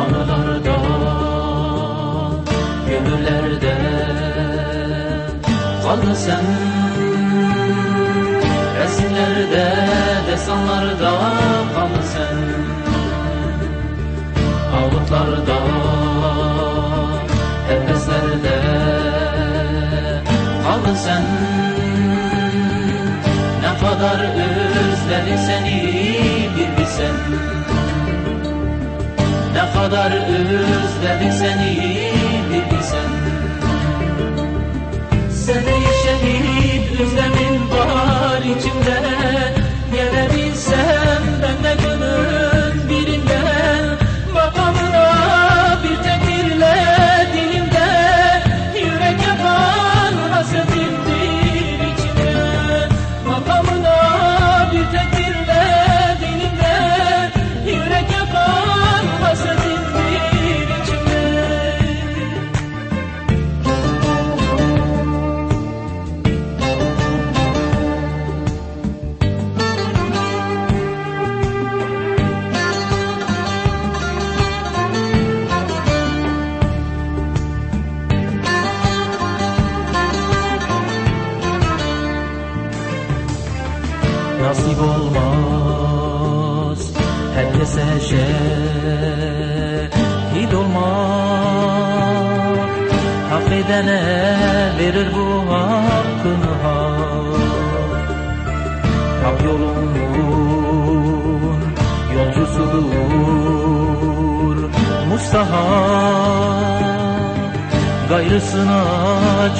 anılarda Gönüllerde kaldın Resimlerde, destanlarda kaldın sen. Avutlarda, heveslerde kaldın Ne kadar özledim seni bir bilsen. Kadar özledim seni nasip olmaz. Herkese şehit olmak Hak edene verir bu hakkını hak. Hak yolunun yolcusudur Mustahak Gayrısına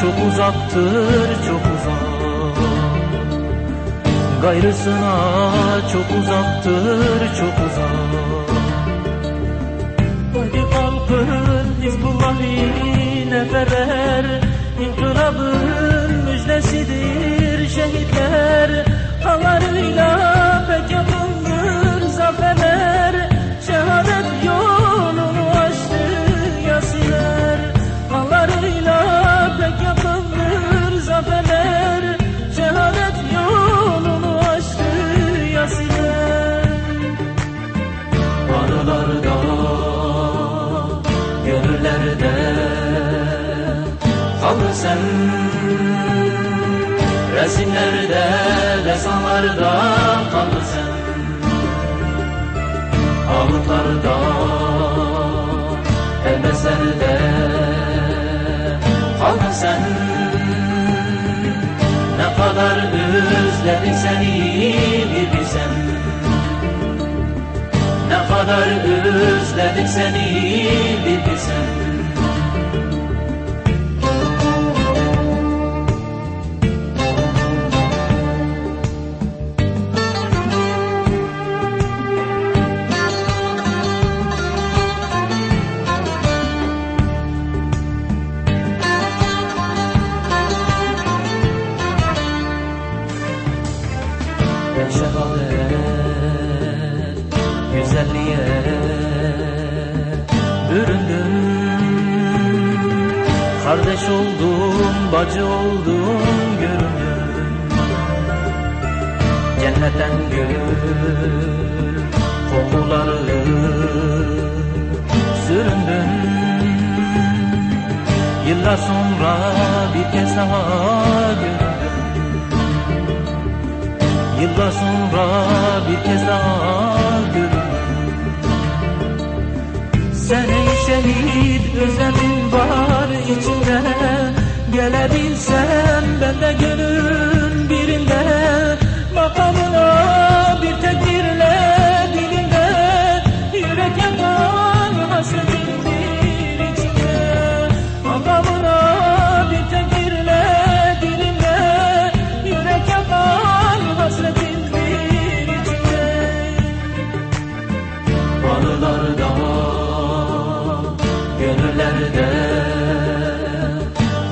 çok uzaktır çok Gayrısına çok uzaktır çok uzak. Hadi kalkın Hizbullah'ı neferler İnkılabın sen. Resimlerde, destanlarda kaldın sen. Ağıtlarda, elbeslerde kaldın sen. Ne kadar özledim seni bir bilsen. Ne kadar özledim seni bir bilsen şehadet güzelliğe büründüm. Kardeş oldum, bacı oldum, göründüm. Cennetten gül kokuları süründüm. Yıllar sonra bir kez daha göründüm Yıllar sonra bir kez daha göründüm Seni şehit özlemin var içimde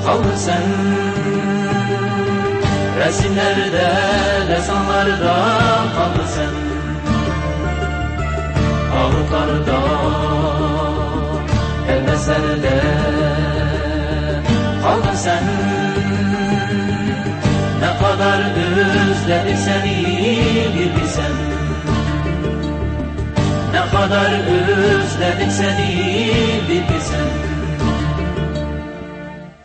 kaldın sen. Resimlerde, destanlarda kaldın sen. Ağıtlarda, elbeslerde kaldın sen. Ne kadar özledim seni bir bilsen. Ne kadar özledim seni bir